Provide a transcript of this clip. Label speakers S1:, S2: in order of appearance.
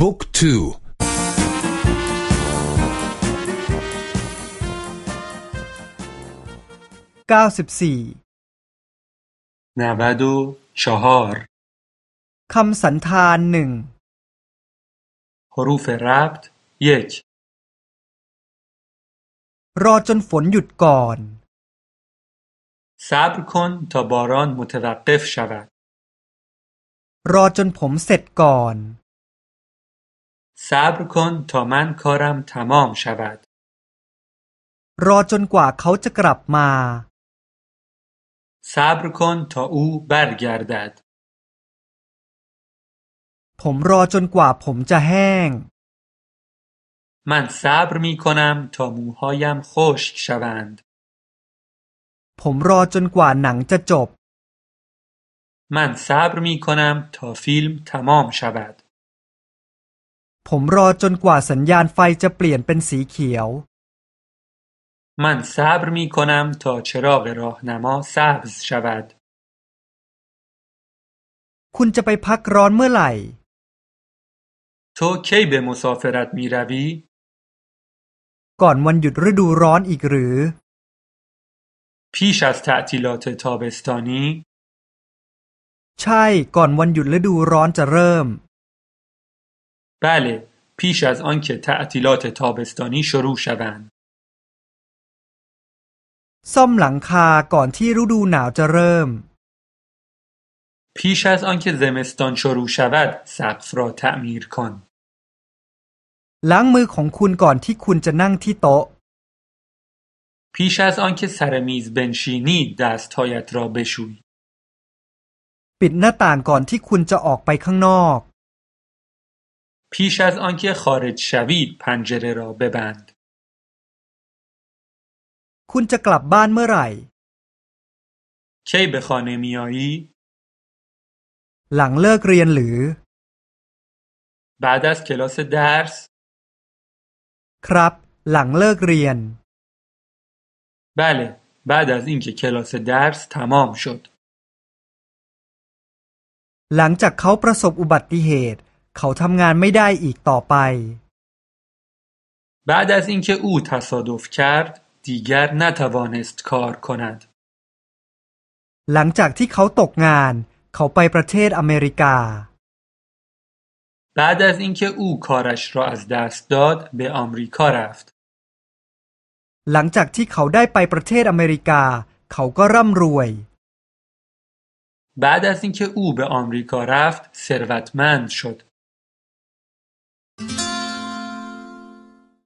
S1: บุ๊กทู
S2: เก้าสิบสี่
S3: นาบาดูชฮาร์
S2: คำสันธานหนึ่ง
S3: ฮรูฟรับต์เยก
S2: รอจนฝนหยุดก่อน
S3: صبر کن تا باران متوقف شود
S2: รอจนผมเสร็จก่อน
S3: صبر کن تا من کارم تمام شود
S2: รอจนกว่าเขาจะกลับมา
S3: صبر کن تا او برگردد
S2: ผมรอจนกว่าผมจะแห้ง
S3: من صبر می کنم تا موهایم خشک شوند
S2: ผมรอจนกว่าหนังจะจบ
S3: من صبر می کنم تا فیلم تمام شود
S2: ผมรอจนกว่าสัญญาณไฟจะเปลี่ยนเป็นสีเขียว
S3: من صبر می کنم تا چراغ راهنما سبز شود
S2: คุณจะไปพักร้อนเมื่อไหร่
S3: تو کی به مسافرت می روی؟
S2: ก่อนวันหยุดฤดูร้อนอีกหรือ
S3: پیش از تعطیلات تابستانی
S2: ใช่ก่อนวันหยุดฤดูร้อนจะเริ่ม
S3: بله پیش از آنکه تعطیلات تابستانی شروع شوند
S2: ซ่อมหลังคาก่อนที่ฤดูหนาวจะเริ่ม
S3: پیش از آنکه زمستان شروع شود سقف را تعمیر کن
S2: ล้างมือของคุณก่อนที่คุณจะนั่งที่โต๊ะ
S3: پیش از آنکه سر میز بنشینی دستهایت را بشوی
S2: ปิดหน้าต่างก่อนที่คุณจะออกไปข้างนอก
S3: پیش از آنکه خارج شوی پنجره را ببند
S2: คุณจะกลับบ้านเมื่อไหร่
S3: کی به خانه میایی؟
S2: หลังเลิกเรียนหรือ
S3: بعد از کلاس درس؟
S2: ครับ หลังเลิกเรียน
S3: بله بعد از اینکه کلاس درس تمام شد
S2: หลังจากเขาประสบอุบัติเหตุ เขาทำงานไม่ได้อีกต่อไป
S3: بعد از اینکه او تصادف کرد دیگر نتوانست کار کند
S2: หลังจากที่เขาตกงาน เขาไปประเทศอเมริกา
S3: بعد از اینکه او کارش را از دست داد به آمریکا رفت
S2: หลังจากที่เขาได้ไปประเทศอเมริกา เขาก็ร่ำรวย
S3: بعد از اینکه او به آمریکا رفت ثروتمند شد